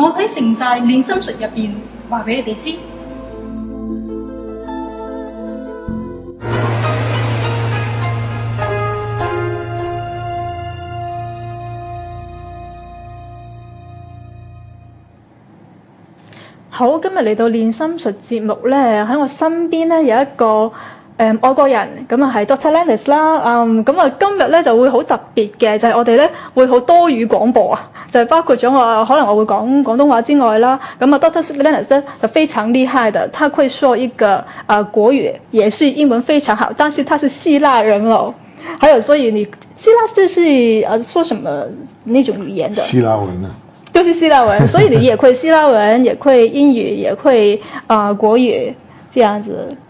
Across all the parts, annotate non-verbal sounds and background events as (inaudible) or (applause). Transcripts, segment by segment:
我喺城寨練心術入面話俾你哋知。好，今日嚟到練心術節目咧，喺我身邊咧有一個。外國人咁啊係 Doctor l e n n i s 啦，嗯咁啊今日咧就會好特別嘅，就係我哋咧會好多語廣播啊，就係包括咗我可能我會講廣東話之外啦，咁啊 Doctor l e n n i s 就非常厲害的，他會說一個啊國語，也是英文非常好，但是他是希臘人咯。還有所以你希臘就是啊說什麼那種語言的？希臘文啊，都是希臘文，(laughs) 所以你也會希臘文，也會英語，也會啊國語，這樣子。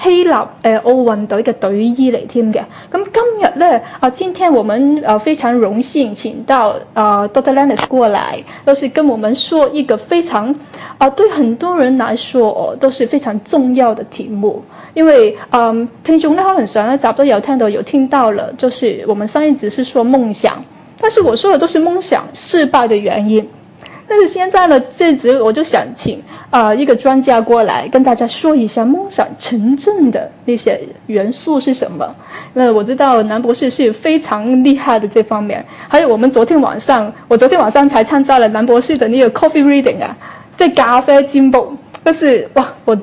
希臘誒奥運队嘅队医嚟添嘅，咁今日咧，我今天我們誒非常榮幸请到誒 Doctor Lenis n 過來，都是跟我們說一個非常啊對很多人來說哦都是非常重要的題目，因為嗯聽眾咧，可能想，我差不多有聽到有聽到了，就是我們上一集是說夢想，但是我說的都是夢想失敗的原因。但是现在呢，这只我就想请啊一个专家过来跟大家说一下梦想成真的那些元素是什么。那我知道南博士是非常厉害的这方面。还有我们昨天晚上，我昨天晚上才参加了南博士的那个 coffee reading 啊，在咖啡进步。但是哇，我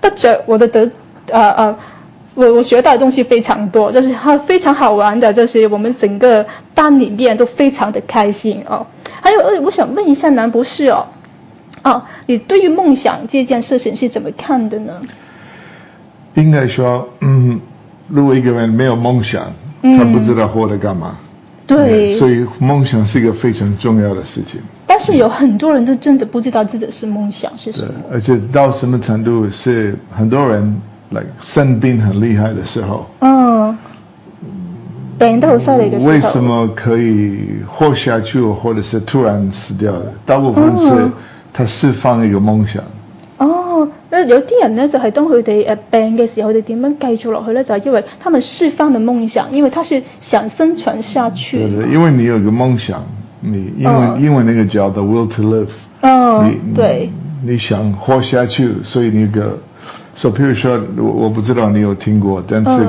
得着我的得啊啊，我我学到的东西非常多，就是它非常好玩的，就是我们整个班里面都非常的开心哦。还有，我想问一下男博士哦，啊，你对于梦想这件事情是怎么看的呢？应该说，嗯，如果一个人没有梦想，他不知道活着干嘛。对。所以梦想是一个非常重要的事情。但是有很多人都真的不知道自己是梦想是什么。而且到什么程度是很多人，like 生病很厉害的时候。嗯。病得好犀利嘅为什么可以活下去，或者是突然死掉咧？大部分是，他释放一个梦想。哦，那有啲人呢，就系当佢哋诶病嘅时候，佢哋点样继续落去呢？就系因为他们释放的梦想，因为他是想生存下去。对对，因为你有一個夢想，你因为因为那个叫 the will to live。哦，你對，你想活下去，所以那个，所以譬如说，我我不知道你有听过，但是，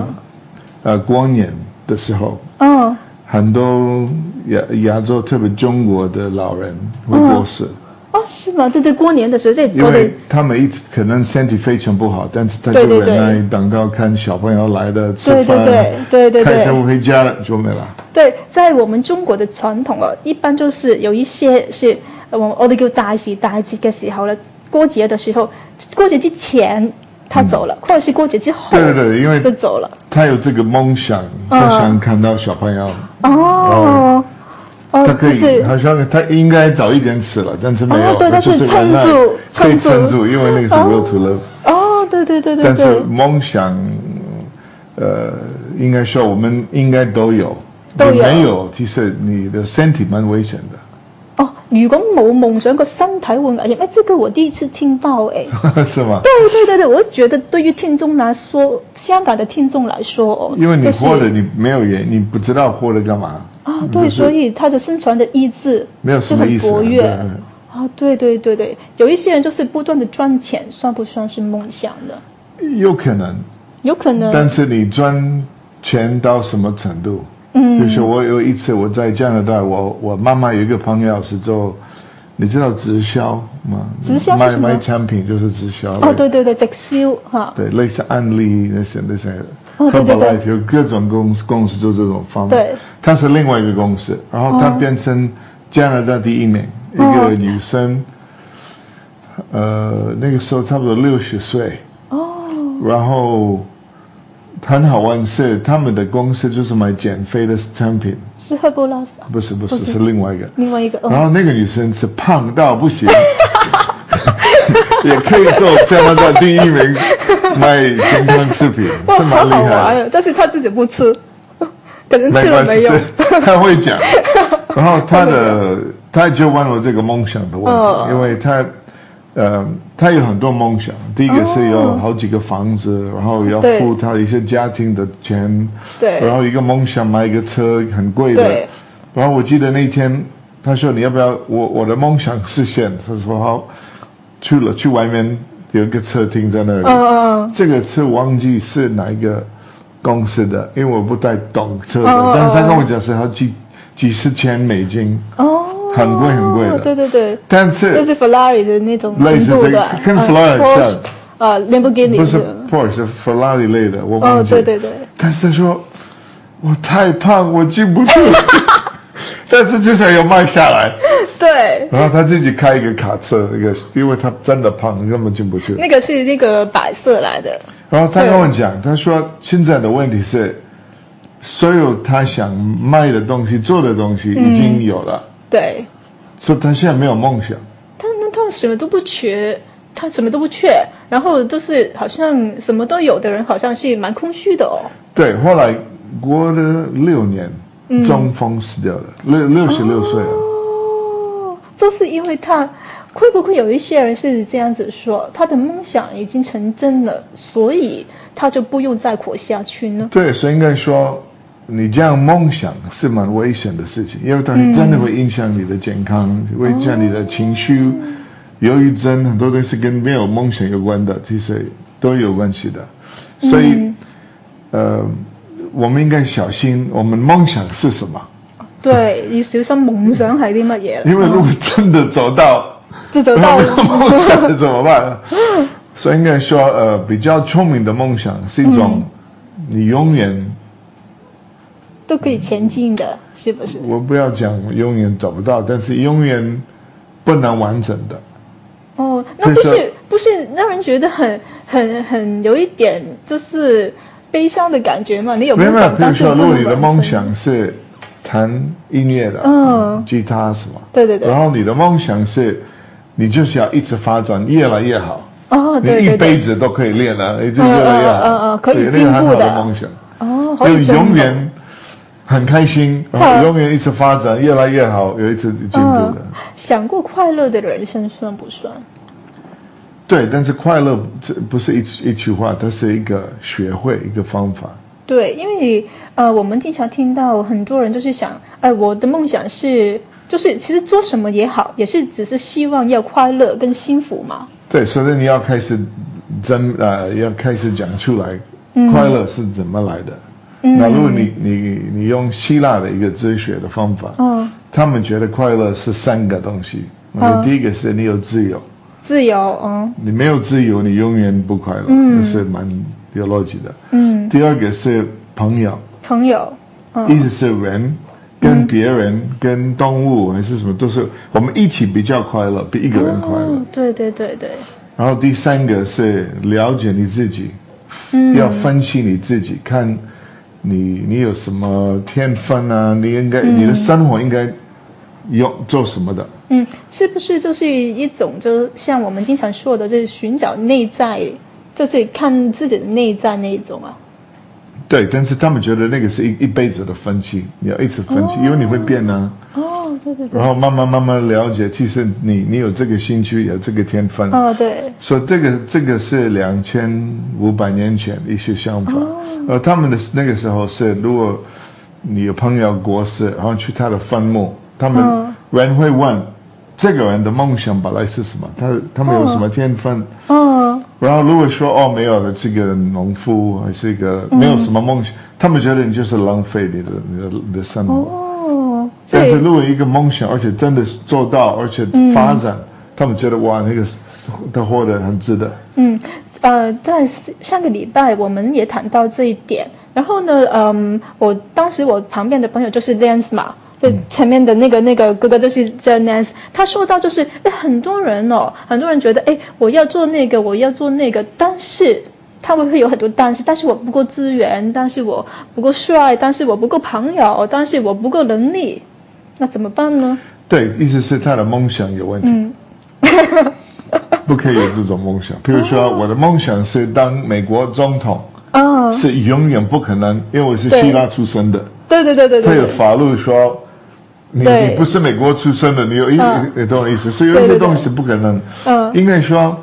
啊光年。的时候，嗯，很多亚亚洲，特别中国的老人会过世。哦，是吗？这这过年的时候，在因为他们一直可能身体非常不好，但是他就忍耐，等到看小朋友来了，吃饭了，对对对，看他们回家了就没了。对，在我们中国的传统啊，一般就是有一些是，我们我哋叫大喜大节嘅时候咧，过节的时候，过节之前。他走了，或者是过节之后对对对，因为就走了。他有这个梦想，他想看到小朋友。哦，他可以，他像他应该早一点死了，但是没有，对，但是撑住，被撑住，因为那个时候 love。哦，对对对对。但是梦想，呃，应该说我们应该都有，都没有，其实你的身体蛮危险的。如果某夢想的身体會危險，哎，這個我第一次聽到，哎，(laughs) 是嗎？對對對對，我覺得對於聽眾來說，香港的聽眾來說，因為你活了你沒有原因你不知道活了幹嘛。(laughs) 啊，對，所以他的生存的意志，沒有什麼意思。啊，對對對對，有一些人就是不斷的賺錢，算不算是夢想的？有可能，有可能，但是你賺錢到什麼程度？就是我有一次我在加拿大，我我妈妈有一个朋友是做，你知道直销吗？直销卖卖产品就是直销。哦，对对对，直销哈。对，类似案例那些那些的。哦，对对对，有各种公司公司做这种方法。对。他是另外一个公司，然后他变成加拿大第一名一个女生，呃，那个时候差不多六十岁。哦。然后。很好玩是他们的公司就是卖减肥的产品，是喝布拉吧？不是不是是另外一个，另外一个。然后那个女生是胖到不行，(laughs) 也可以做加拿大第一名卖健康食品，是蛮厉害。但是她自己不吃，(laughs) 可能吃了没有。她会讲，(laughs) 然后她的她就问我这个梦想的问题，因为她。呃，他有很多梦想。第一个是有好几个房子，然后要付他一些家庭的钱。对。然后一个梦想买一个车，很贵的。对。然后我记得那天，他说：“你要不要？我我的梦想实现。”他说：“好，去了去外面有一个车停在那里。嗯这个车忘记是哪一个公司的，因为我不太懂车子。哦。但是他跟我讲是好几几十千美金。哦。很贵很贵的，对对对，但是就是 Ferrari 的那种类似这个，跟 Ferrari 像啊，兰博基尼不是，不是 a r i 类的，我哦，对对对，但是他说我太胖，我进不去，(laughs) (laughs) 但是至少要卖下来，对，然后他自己开一个卡车，那个，因为他真的胖，根本进不去，那个是那个白色来的，然后他跟我讲，他说现在的问题是，所有他想卖的东西、做的东西已经有了。对，所以他现在没有梦想。他那他什么都不缺，他什么都不缺，然后都是好像什么都有的人，好像是蛮空虚的哦。对，后来过了六年，中风死掉了，六六十六岁了。哦，这是因为他会不会有一些人是这样子说，他的梦想已经成真了，所以他就不用再活下去呢？对，所以应该说。你这样梦想是蛮危险的事情，因为它真的会影响你的健康，影响你的情绪。由郁真很多都是跟没有梦想有关的，其实都有关系的。所以，呃，我们应该小心我们梦想是什么。对，要小心梦想是啲乜嘢。因为如果真的走到，就走到梦想怎么办？所以应该说，呃，比较聪明的梦想是一种，你永远。都可以前进的，是不是？我不要讲永远找不到，但是永远不能完整的。哦，那不是不是让人觉得很很很有一点就是悲伤的感觉吗？你有没有？比如说，如果你的梦想是弹音乐的，嗯，吉他什么？对对对。然后你的梦想是，你就是要一直发展越来越好。哦，对。你一辈子都可以练啊，你就越来越好，可以进步的梦想。哦，可有永远。很开心，永远一直发展越来越好，有一次进步的。想过快乐的人生算不算？对，但是快乐这不是一一句话，它是一个学会一个方法。对，因为呃，我们经常听到很多人就是想，哎，我的梦想是，就是其实做什么也好，也是只是希望要快乐跟幸福嘛。对，所以你要开始真呃，要开始讲出来，快乐是怎么来的。那如果你你你用希腊的一个哲学的方法，嗯，他们觉得快乐是三个东西，啊，第一个是你有自由，自由，嗯，你没有自由，你永远不快乐，嗯，是蛮有逻辑的，嗯，第二个是朋友，朋友，意思是人跟别人跟动物还是什么，都是我们一起比较快乐，比一个人快乐，对对对对，然后第三个是了解你自己，嗯，要分析你自己，看。你你有什么天分啊？你应该你的生活应该，要做什么的？嗯，是不是就是一种，就像我们经常说的，就是寻找内在，就是看自己的内在那一种啊？对，但是他们觉得那个是一一辈子的分析，你要一直分析，因为你会变呢。然后慢慢慢慢了解，其实你你有这个兴趣，有这个天分。哦，对。说这个这个是两千五百年前的一些想法，而他们的那个时候是，如果你有朋友过世，然后去他的坟墓，他们人会问这个人的梦想本来是什么，他他们有什么天分。嗯。然后如果说哦没有了，这个农夫还是一个没有什么梦想，他们觉得你就是浪费你的你的生哦、但是，如果一个梦想，而且真的是做到，而且发展，他们觉得哇，那个他获得很值得。嗯，呃，在上个礼拜我们也谈到这一点。然后呢，嗯，我当时我旁边的朋友就是 d a n c e 嘛，就前面的那个那个哥哥就是叫 Nance。他说到就是，哎，很多人哦，很多人觉得，哎，我要做那个，我要做那个，但是他们会有很多但是，但是我不够资源，但是我不够帅，但是我不够朋友，但是我不够能力。那怎么办呢？对，意思是他的梦想有问题，(laughs) (laughs) 不可以有这种梦想。比如说，我的梦想是当美国总统，哦、是永远不可能，因为我是希腊出生的。对对对对，他有法律说，你你不是美国出生的，你有你懂我意思，所以有些东西不可能。嗯，应该说，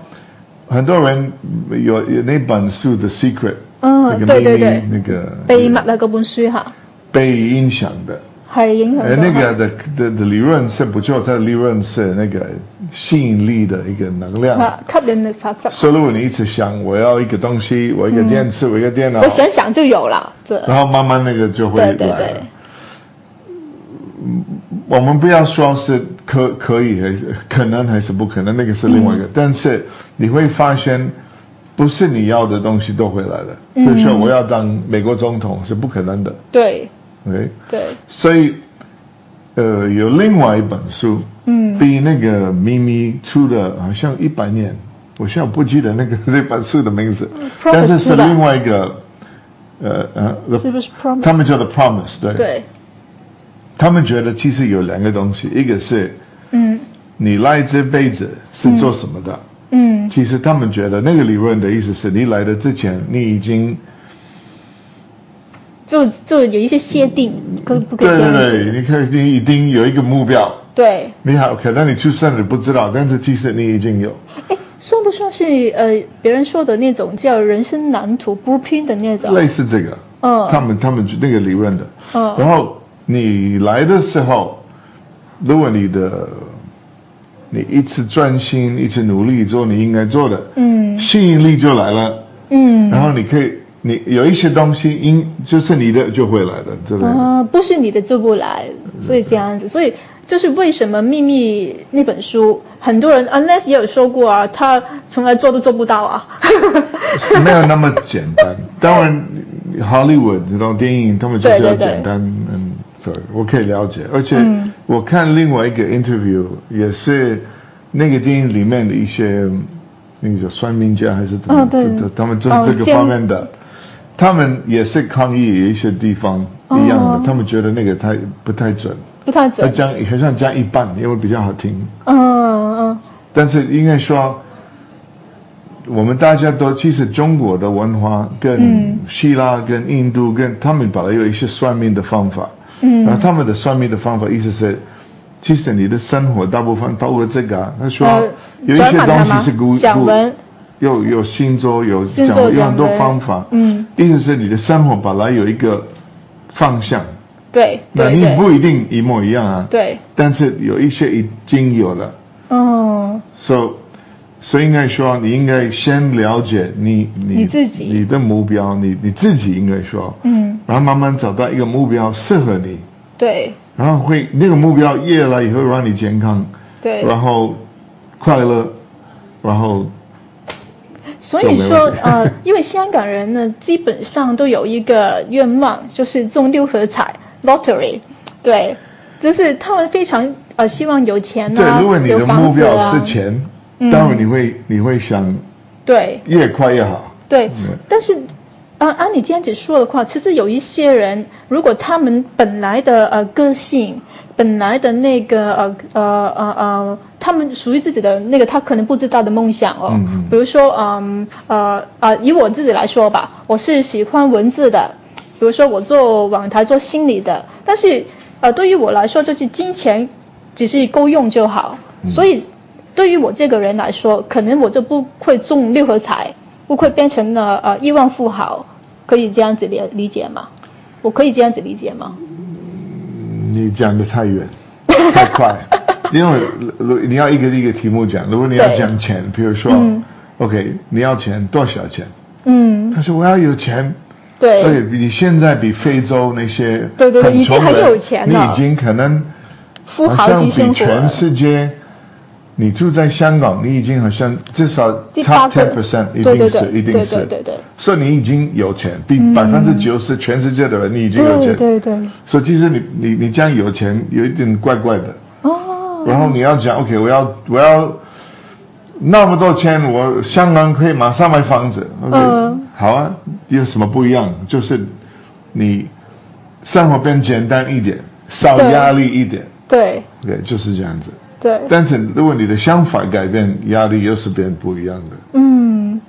很多人有有那本书的 secret，嗯，对对对，那个被密了，那本书哈，被影响的。係影響。那個的的的利潤是不错它的利潤是那個吸引力的一個能量。吸引你所以如果你一直想，我要一個東西，我一個電池，我一個電腦。我想想就有了。然後慢慢那個就會來。对对嗯，我們不要說是可可以，是可能還是不可能，那個是另外一個。但是，你会发现，不是你要的東西都會來的。所如说我要當美國總統是不可能的。對。对，所以，呃，有另外一本书，嗯，比那个咪咪出的好像一百年，我现在不记得那个那本书的名字，但是是另外一个，呃，是不是 Promise？他们叫的 Promise，对，对，他们觉得其实有两个东西，一个是，嗯，你来这辈子是做什么的？嗯，其实他们觉得那个理论的意思是你来的之前，你已经。就就有一些限定，可不可以？对对对，你可以定定有一个目标。对。你好，可能你出生你不知道，但是其实你已经有。哎，算不算是呃别人说的那种叫人生蓝图不拼的那种？类似这个。嗯。他们他们那个理论的。嗯。然后你来的时候，如果你的，你一直专心、一直努力做你应该做的，嗯，吸引力就来了，嗯，然后你可以。你有一些东西，应就是你的就会来的，这个啊，不是你的做不来，所以这样子，所以就是为什么秘密那本书，很多人 u n e s s 也有说过啊，他从来做都做不到啊，(laughs) 没有那么简单。当然，Hollywood 这种电影，他们就是要简单，嗯，所以我可以了解。而且我看另外一个 interview 也是那个电影里面的一些，那个叫算命家还是怎么，他们就是这个方面的。他们也是抗议，有一些地方一样的，他们觉得那个太不太准，不太准，讲，好像加一半，因为比较好听。嗯嗯。但是应该说，我们大家都其实中国的文化跟希腊、跟印度、跟他们本来有一些算命的方法。嗯。那他们的算命的方法意思是，其实你的生活大部分包括这个，他说有一些东西是古古。又有新座，有讲有很多方法。嗯，意思是你的生活本来有一个方向，对，那你不一定一模一样啊。对，但是有一些已经有了。哦。所所以应该说，你应该先了解你你你自己、你的目标，你你自己应该说，嗯，然后慢慢找到一个目标适合你。对。然后会那个目标越来以后让你健康，对，然后快乐，然后。所以说，呃，(laughs) 因为香港人呢，基本上都有一个愿望，就是中六合彩 （lottery），对，就是他们非常呃希望有钱呢，啊。对，如果你的目标是钱，当然你会你会想，对，越快越好。对，但是，啊，按你这样子说的话，其实有一些人，如果他们本来的呃个性。本来的那个呃呃呃呃，他们属于自己的那个他可能不知道的梦想哦，比如说嗯呃啊，以我自己来说吧，我是喜欢文字的，比如说我做网台做心理的，但是呃，对于我来说就是金钱只是够用就好，所以对于我这个人来说，可能我就不会中六合彩，不会变成了呃亿万富豪，可以这样子理理解吗？我可以这样子理解吗？你讲的太远，太快，因为如你要一个一个题目讲，如果你要讲钱，比如说，OK，你要钱多少钱？嗯，他说我要有钱，对，而且比你现在比非洲那些对对已经很有钱了，你已经可能富豪级生活。你住在香港，你已经好像至少差 ten percent，一定是，一定是，对对对。所以你已经有钱，比百分之九十全世界的人你已经有钱，对对。所以其实你你你这样有钱有一点怪怪的哦。然后你要讲，OK，我要我要那么多钱，我香港可以马上买房子，OK，好啊。有什么不一样？就是你生活变简单一点，少压力一点，对，对，就是这样子。但是如果你的想法改变，压力又是变不一样的。嗯，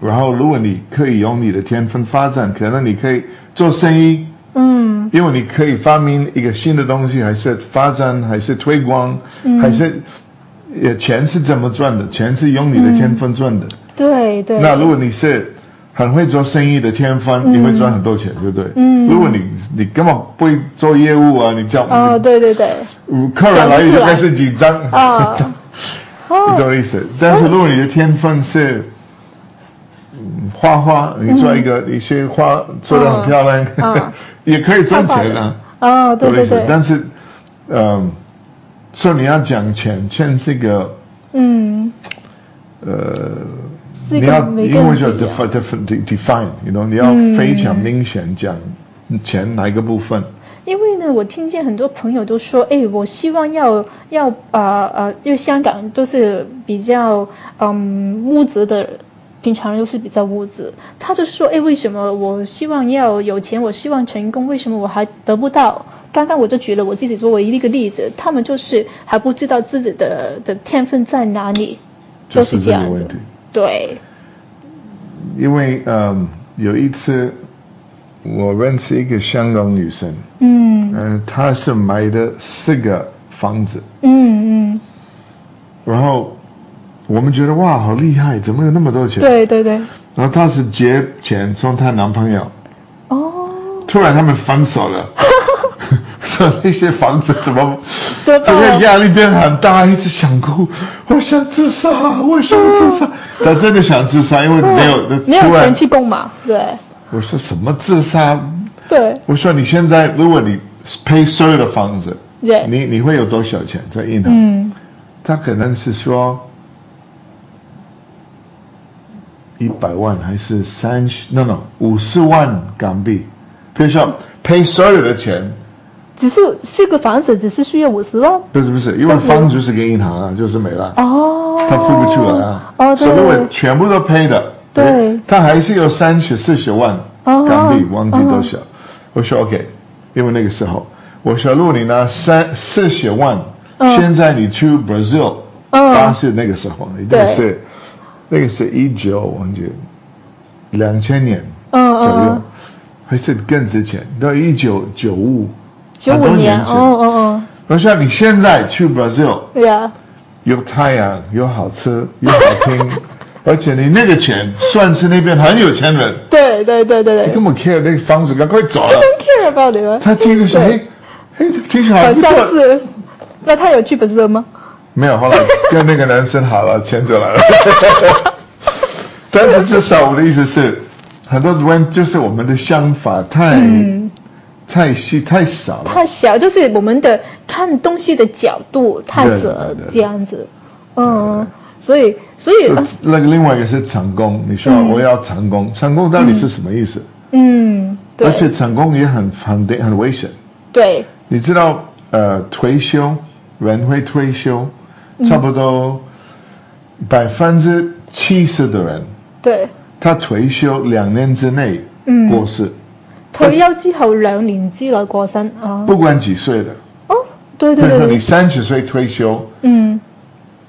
然后如果你可以用你的天分发展，可能你可以做生意。嗯，因为你可以发明一个新的东西，还是发展，还是推广，还是也钱是怎么赚的？钱是用你的天分赚的。对对。那如果你是。很会做生意的天分，你会赚很多钱，对不对？嗯，如果你你根本不会做业务啊，你叫哦，对对对，客人来就开始紧张啊，(laughs) 懂意思。但是如果你的天分是画画，你做一个一些画，做的很漂亮，(laughs) 也可以赚钱啊，哦，对意思。但是，嗯，所以你要讲钱，钱是一个，嗯，呃。你要，因为叫 d e f i n e define，you know，你要非常明显讲钱哪一个部分。因为呢，我听见很多朋友都说，哎，我希望要要啊啊，因为香港都是比较嗯物质的，平常又是比较物质。他就是说，哎，为什么我希望要有钱，我希望成功，为什么我还得不到？刚刚我就举了我自己作为一个例子，他们就是还不知道自己的的天分在哪里，就是这样子。对，因为呃有一次，我认识一个香港女生，嗯，嗯，她是买的四个房子，嗯嗯，然后我们觉得哇好厉害，怎么有那么多钱？对对对。然后她是借钱送她男朋友，哦，突然他们分手了，(laughs) 说那些房子怎么？这个压力变很大，一直想哭，我想自杀，我想自杀。他 (laughs) 真的想自杀，因为没有没有钱去供嘛。对，我说什么自杀？对，我说你现在，如果你 pay 所有的房子，你你会有多少钱在印度？嗯，他可能是说一百万还是三十？no no，五十万港币。比如说赔所有的钱。只是四个房子，只是需要五十万。不是不是，因为房租是给银行啊，就是没了。哦。他付不出来啊。哦。所以我全部都赔的。对。他还是有三十四十万，港币忘记多少。我说 OK，因为那个时候，我说如果你拿三四十万，现在你去 Brazil，嗯，但那个时候，那个是，那个是一九，忘记，两千年，左右，还是更值钱。到一九九五。九五年，哦哦哦。不像你现在去 Brazil，有太阳，有好吃，又 (laughs) 好听，而且你那个钱算是那边很有钱人。对对对对对。根本 care 那个房子，赶快走了。Don't care about 你 t 他听着是，哎，哎，听起来好像是，那他有去 Brazil 吗？没有，后来跟那个男生好了，钱就来了。(laughs) 但是至少我的意思是，很多人就是我们的想法太。太细太小了，太小就是我们的看东西的角度太窄，这样子，嗯，所以所以那个另外一个是成功，你说我要成功，成功到底是什么意思？嗯，对，而且成功也很很很危险。对，你知道，呃，退休人会退休，差不多百分之七十的人，对，他退休两年之内，嗯，过世。退休之后两年之内过身啊！不管几岁的哦，对对对。如你三十岁退休，嗯，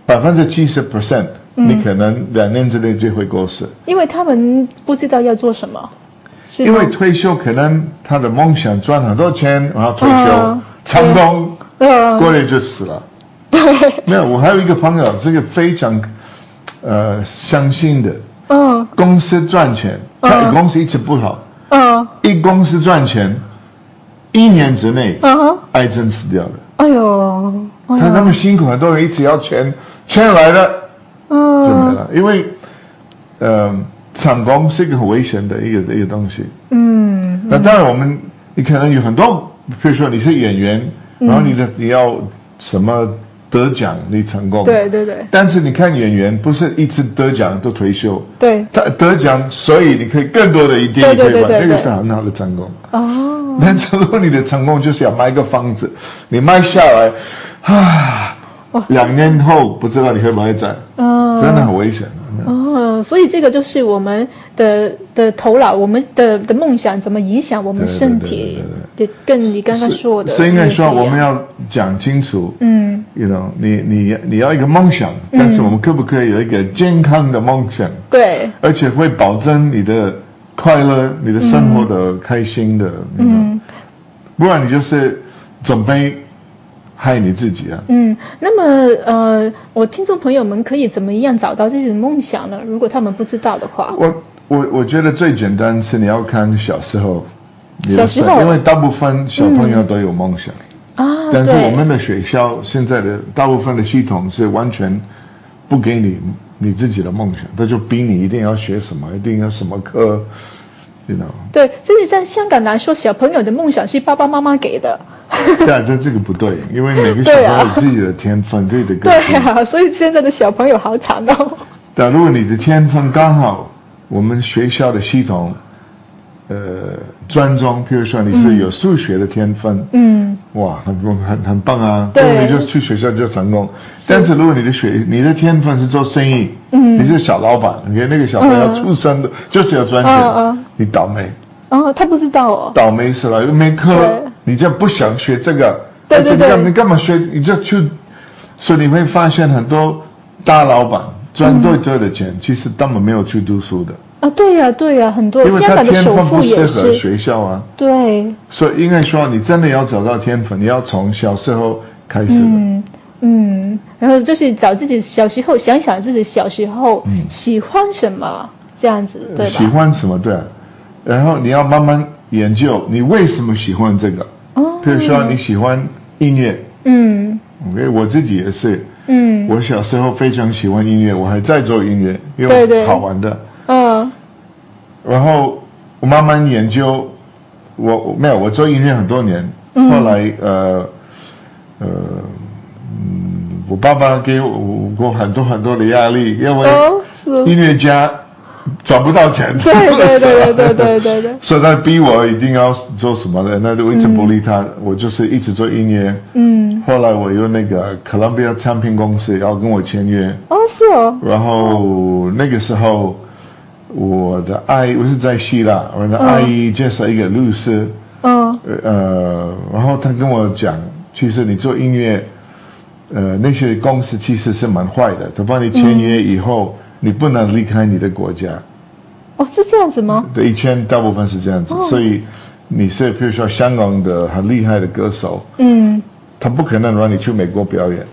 百分之七十 percent，你可能两年之内就会过世。因为他们不知道要做什么，因为退休可能他的梦想赚很多钱，然后退休成功，过年就死了。对，没有。我还有一个朋友，这个非常，呃，相信的，嗯，公司赚钱，的公司一直不好。一公司赚钱，一年之内，癌症死掉了。哎呦，他那么辛苦很多人一直要钱，钱来了，就没了。因为，呃，厂工是一个很危险的一个一个东西。嗯，那当然，我们你可能有很多，比如说你是演员，然后你的你要什么？得奖你成功，对对对。但是你看演员，不是一直得奖都退休？对。他得奖，所以你可以更多的一点，你可以对，那个是很好的成功。哦。但是如果你的成功就是要卖个房子，你卖下来，啊，两年后不知道你会不会在，真的很危险。哦，所以这个就是我们的的头脑，我们的的梦想怎么影响我们身体？对，跟你刚刚说的，所以应该说我们要讲清楚。嗯，y o u know，你你你要一个梦想，但是我们可不可以有一个健康的梦想？对，而且会保证你的快乐、你的生活的开心的。嗯，不然你就是准备。害你自己啊！嗯，那么呃，我听众朋友们可以怎么样找到自己的梦想呢？如果他们不知道的话，我我我觉得最简单是你要看小时候，小时候，因为大部分小朋友都有梦想啊。但是我们的学校现在的大部分的系统是完全不给你你自己的梦想，他就逼你一定要学什么，一定要什么 know? 对，就是在香港来说，小朋友的梦想是爸爸妈妈给的。(laughs) 但这这个不对，因为每个小朋友有自己的天分，对的。对啊，所以现在的小朋友好惨哦。但如果你的天分刚好，我们学校的系统，呃，专装，比如说你是有数学的天分，嗯，哇，很很很棒啊，那你就去学校就成功。但是如果你的学你的天分是做生意，嗯，你是小老板，你看那个小朋友出生的就是要赚钱，嗯嗯，你倒霉。哦，他不知道哦，倒霉死了，没课。你就不想学这个？对对对，你干嘛学？你就去，所以你会发现很多大老板赚最多的钱，其实根本没有去读书的啊！对呀，对呀，很多。因为他天分不适合学校啊。对。所以应该说，你真的要找到天分，你要从小时候开始。嗯。嗯，然后就是找自己小时候，想想自己小时候喜欢什么，这样子对吧？喜欢什么对，然后你要慢慢。研究你为什么喜欢这个？哦，比如说你喜欢音乐，嗯，OK，我自己也是，嗯，我小时候非常喜欢音乐，我还在做音乐，因为好玩的，嗯，然后我慢慢研究，我没有，我做音乐很多年，后来呃呃嗯，我爸爸给我过很多很多的压力，因为音乐家。赚不到钱，对对对对对对对。(laughs) 以他逼我一定要做什么的，那我一直不理他。我就是一直做音乐。嗯。后来我又那个 Columbia 唱片公司要跟我签约。哦，是哦。然后那个时候，我的阿姨，我是在希腊，我的阿姨介绍一个律师。嗯。呃，然后他跟我讲，其实你做音乐，呃，那些公司其实是蛮坏的，他帮你签约以后。你不能离开你的国家，哦，是这样子吗？对，以前大部分是这样子，所以你是比如说香港的很厉害的歌手，嗯，他不可能让你去美国表演，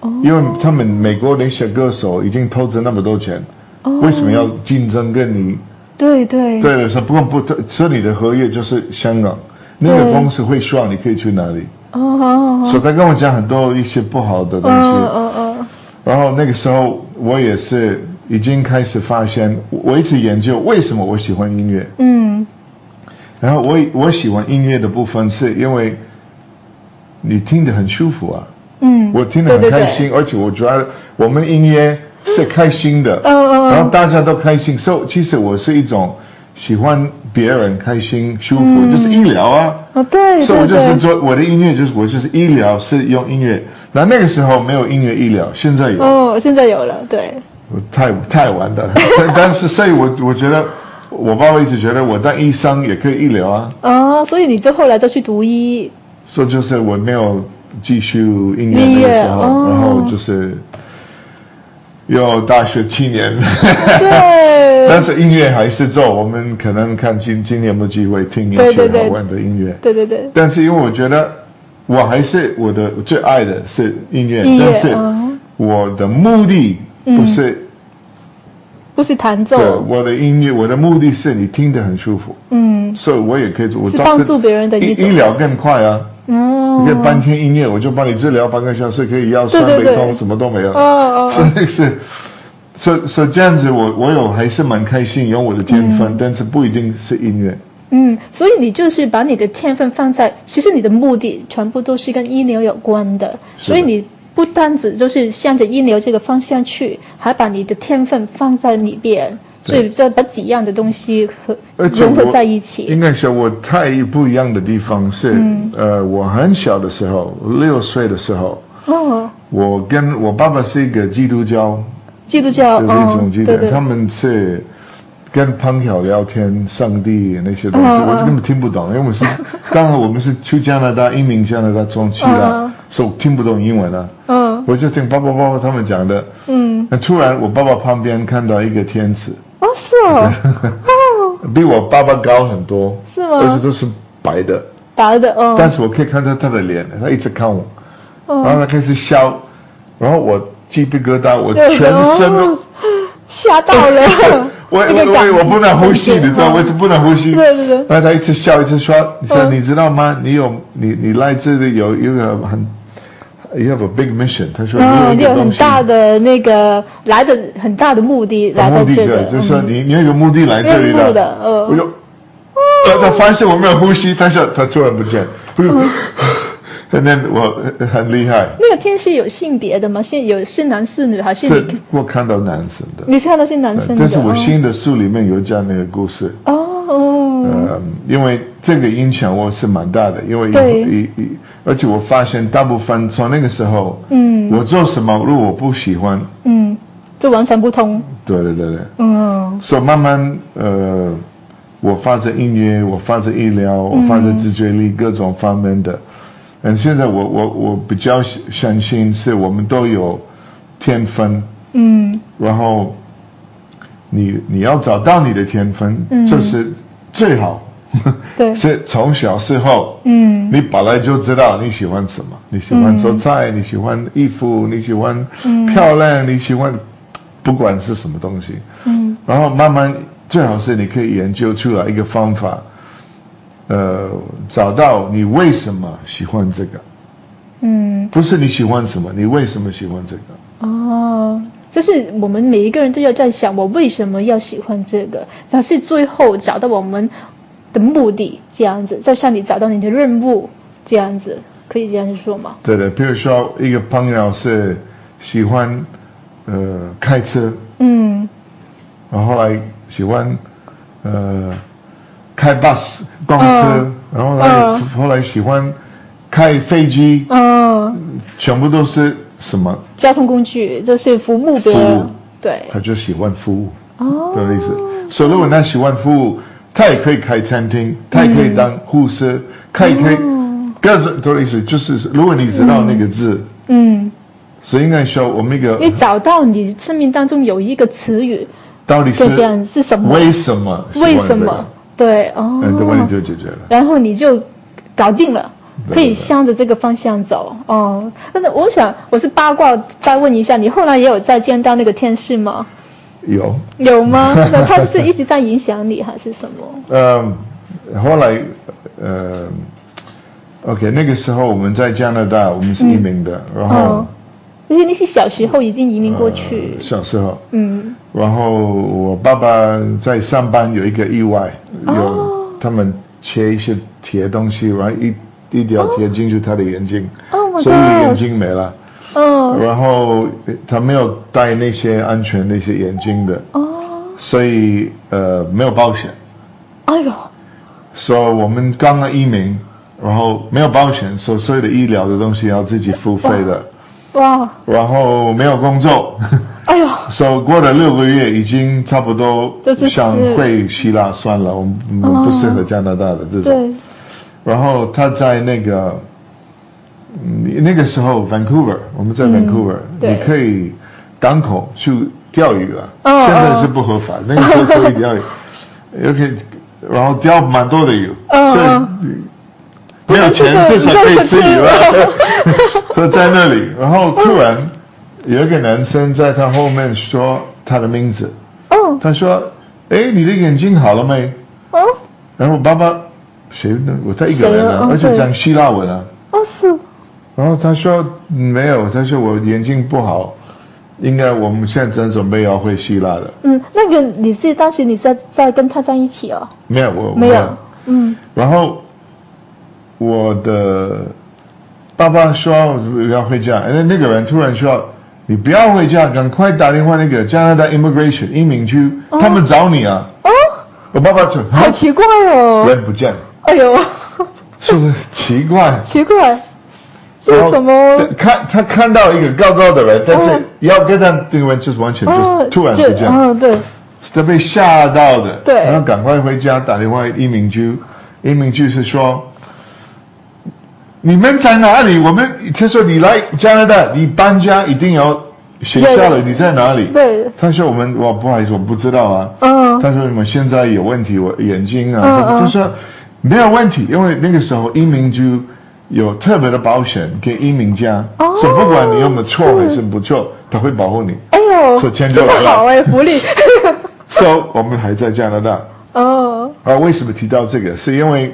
哦，因为他们美国那些歌手已经投资那么多钱，哦，为什么要竞争跟你？对对，对的是，不过不这里的合约就是香港那个公司会望你可以去哪里？哦哦，所以他跟我讲很多一些不好的东西，哦嗯嗯，然后那个时候我也是。已经开始发现，我一直研究为什么我喜欢音乐。嗯，然后我我喜欢音乐的部分是因为你听得很舒服啊。嗯，我听得很开心，而且我觉得我们音乐是开心的。嗯嗯。然后大家都开心，所以其实我是一种喜欢别人开心、舒服，就是医疗啊。哦，对。所以，我就是做我的音乐，就是我就是医疗，是用音乐。那那个时候没有音乐医疗，现在有。哦，现在有了，对。太太玩的，(laughs) 但是所以我我觉得，我爸爸一直觉得我当医生也可以医疗啊。啊，所以你就后来就去读医。说就是我没有继续音乐那个时候，然后就是又大学七年，对，(laughs) 但是音乐还是做。我们可能看今今年有没有机会听一些好玩的音乐，对对对。但是因为我觉得我还是我的最爱的是音乐，但是我的目的。不是，不是弹奏。对，我的音乐，我的目的是你听得很舒服。嗯。所以，我也可以做。是帮助别人的医医疗更快啊！哦，你看半天音乐，我就帮你治疗半个小时，可以腰酸背通，什么都没有。哦哦，真是是。所所以这样子，我我有还是蛮开心，有我的天分，但是不一定是音乐。嗯，所以你就是把你的天分放在，其实你的目的全部都是跟医疗有关的，所以你。不单止就是向着一流这个方向去，还把你的天分放在里边，所以就把几样的东西和融合在一起。应该说，我太不一样的地方是，呃，我很小的时候，六岁的时候，哦，我跟我爸爸是一个基督教，基督教，嗯，对对，他们是。跟潘友聊天，上帝那些东西，我就根本听不懂，因为我是，(laughs) 刚好我们是去加拿大移民，加拿大中期了，所以听不懂英文了。嗯，我就听爸爸、爸爸他们讲的。嗯，突然我爸爸旁边看到一个天使。哦，是哦。(laughs) 哦。比我爸爸高很多。是吗？而且都是白的。白的。哦。但是我可以看到他的脸，他一直看我，然后他开始笑，然后我鸡皮疙瘩，我 (laughs) 全身都吓到了。我我我不能呼吸，你知道？我不能呼吸。对对对。那他一直笑一直说：“你说你知道吗？你有你你来这里有一个很，you have a big mission。”他说：“你有有很大的那个来的很大的目的来到这里。”就是说你你要有目的来这里的。用。他他发现我没有呼吸，他笑，他突然不见。(laughs) 那 (laughs) 我 (laughs) 很厉害。那个天使有性别的吗？是有是男是女还是？是，我看到男生的。你看到是男生。的。但是我新的书里面有讲那个故事。哦。嗯，因为这个影响我是蛮大的，因为一一而且我发现大部分从那个时候，嗯，我做什么，如果我不喜欢，嗯，这完全不通。对对对对。嗯。所以慢慢呃，我发展音乐，我发展医疗，我发展自觉力各种方面的。嗯，现在我我我比较相信是我们都有天分，嗯，然后你你要找到你的天分，嗯，就是最好，对，(laughs) 是从小时候，嗯，你本来就知道你喜欢什么，你喜欢做菜，你喜欢衣服，你喜欢漂亮，你喜欢不管是什么东西，嗯，然后慢慢最好是你可以研究出来一个方法。呃，找到你为什么喜欢这个？嗯，不是你喜欢什么，你为什么喜欢这个？哦，就是我们每一个人都要在想，我为什么要喜欢这个？但是最后找到我们的目的，这样子，在向你找到你的任务，这样子可以这样子说吗？对的，比如说一个朋友是喜欢呃开车，嗯，然后来喜欢呃。开 b u 公逛车，然后他后来喜欢开飞机，嗯，全部都是什么交通工具？就是服务别人，对，他就喜欢服务。哦，的意思。所以，如果他喜欢服务，他也可以开餐厅，他也可以当护士，他也可以。各什多的意思就是，如果你知道那个字，嗯，所以应该说我们一个，你找到你生命当中有一个词语，到底是是什么？为什么？为什么？对哦，然后你就解决了，然后你就搞定了，可以向着这个方向走哦。那我想，我是八卦，再问一下，你后来也有再见到那个天使吗？有有吗？(laughs) 那他是一直在影响你，还是什么？嗯，后来呃，OK，那个时候我们在加拿大，我们是移民的，然后。而且那些小时候已经移民过去。小时候，嗯，然后我爸爸在上班有一个意外，有他们切一些铁东西，然后一一条铁进去他的眼睛，哦，所以眼睛没了。嗯，然后他没有戴那些安全那些眼镜的，哦，所以呃没有保险。哎呦，说我们刚刚移民，然后没有保险，所所有的医疗的东西要自己付费的。哇！然后没有工作，哎呦，所 (laughs) 以过了六个月，已经差不多想回希腊算了。我们不适合加拿大的这种。然后他在那个，那个时候 Vancouver，我们在 Vancouver，你可以港口去钓鱼啊。现在是不合法，那个时候可以钓鱼，(laughs) o k 然后钓蛮多的鱼。所以。没有钱，至少可以吃鱼碗。就 (laughs) 在那里，然后突然有一个男生在他后面说他的名字。他说：“哎，你的眼睛好了没？”哦。然后爸爸，谁呢？我在一个人啊，而且讲希腊文啊。哦是。然后他说：“没有。”他说：“我眼睛不好，应该我们现在正准备要回希腊的。”嗯，那个你是当时你在在跟他在一起哦？没有我。没有。嗯。然后。我的爸爸说：“我要回家。”那那个人突然说：“你不要回家，赶快打电话那个加拿大 Immigration 移民局，他们找你啊！”哦，我爸爸就好奇怪哦，人不见了。哎呦，是不是奇怪？奇怪，为什么？看他看到一个高高的人，但是要跟他个问，就是完全就是突然之间，嗯，对，是被吓到的。对，然后赶快回家打电话移民局，移民局是说。你们在哪里？我们他说你来加拿大，你搬家一定要学校了。你在哪里？对。他说我们我不好意思，我不知道啊。嗯。他说什么现在有问题？我眼睛啊他就说没有问题，因为那个时候英民局有特别的保险给英民家，说不管你有没有错还是不错，他会保护你。哎呦，说签证来了，好哎，福利。说 (laughs) 我们还在加拿大。哦。啊，为什么提到这个？是因为。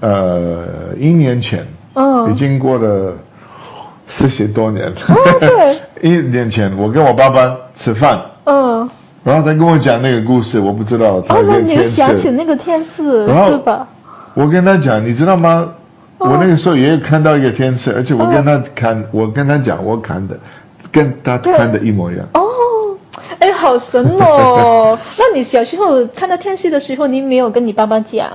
呃，一年前，嗯，已经过了四十多年了。哦，对。(laughs) 一年前，我跟我爸爸吃饭。嗯。然后他跟我讲那个故事，我不知道。哦，那你又想起那个天赐是吧？我跟他讲，你知道吗？我那个时候也有看到一个天赐，而且我跟他看，我跟他讲，我看的跟他看的一模一样。哦，哎，好神哦！(laughs) 那你小时候看到天赐的时候，你没有跟你爸爸讲？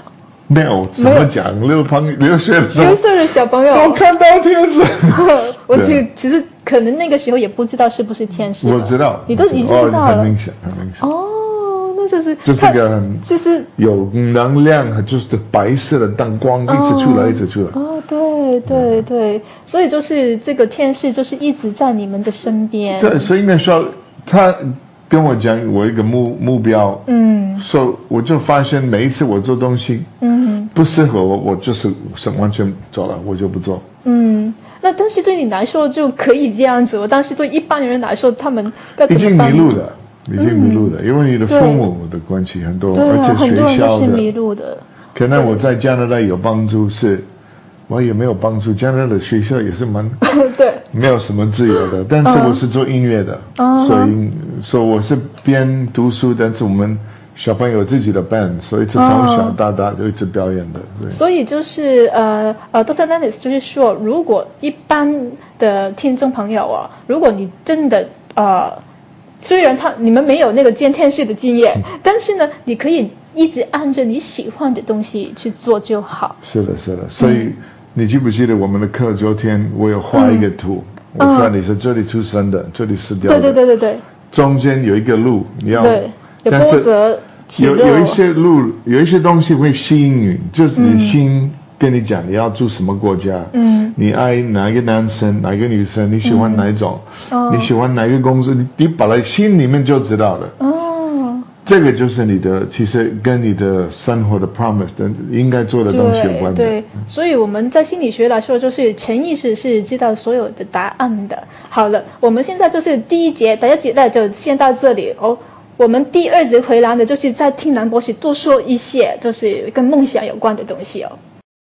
有，怎么讲？六朋六岁六岁的小朋友，我看到天使。(laughs) 我其其实可能那个时候也不知道是不是天使。我知道，你都经知道了。很明显，很明显。哦，那就是就是个就是有能量，就是白色的灯光一直出来，一直出来。哦，对对对，所以就是这个天使就是一直在你们的身边。对，所以那时候他。跟我讲，我一个目目标，嗯，所、以我就发现每一次我做东西，嗯，不适合我，我就是是完全走了，我就不做。嗯，那但是对你来说就可以这样子，我当时对一般人来说，他们已经迷路了，已经迷路了，因为你的父母的关系很多，而且学校是迷路的可能我在加拿大有帮助是。我也没有帮助，加拿大的学校也是蛮 (laughs) 对，没有什么自由的。(laughs) 但是我是做音乐的，所以说我是边读书，但是我们小朋友有自己的 band，所以从小到大就一直表演的。所以就是呃呃，Doctor Dennis 就是说，如果一般的听众朋友啊，如果你真的呃，虽然他你们没有那个监天器的经验，(laughs) 但是呢，你可以一直按着你喜欢的东西去做就好。是的，是的，所以。你记不记得我们的课？昨天我有画一个图，我说你是这里出生的，这里死掉的。对对对对对。中间有一个路，你要。对。但是有有一些路，有一些东西会吸引你，就是你心跟你讲，你要住什么国家？嗯。你爱哪个男生？哪个女生？你喜欢哪一种？你喜欢哪个公司？你你本来心里面就知道的。嗯这个就是你的，其实跟你的生活的 promise 的应该做的东西有关。对，所以我们在心理学来说，就是潜意识是知道所有的答案的。好了，我们现在就是第一节，大家起得就先到这里哦。我们第二节回来的，就是再听蓝博士多说一些，就是跟梦想有关的东西哦。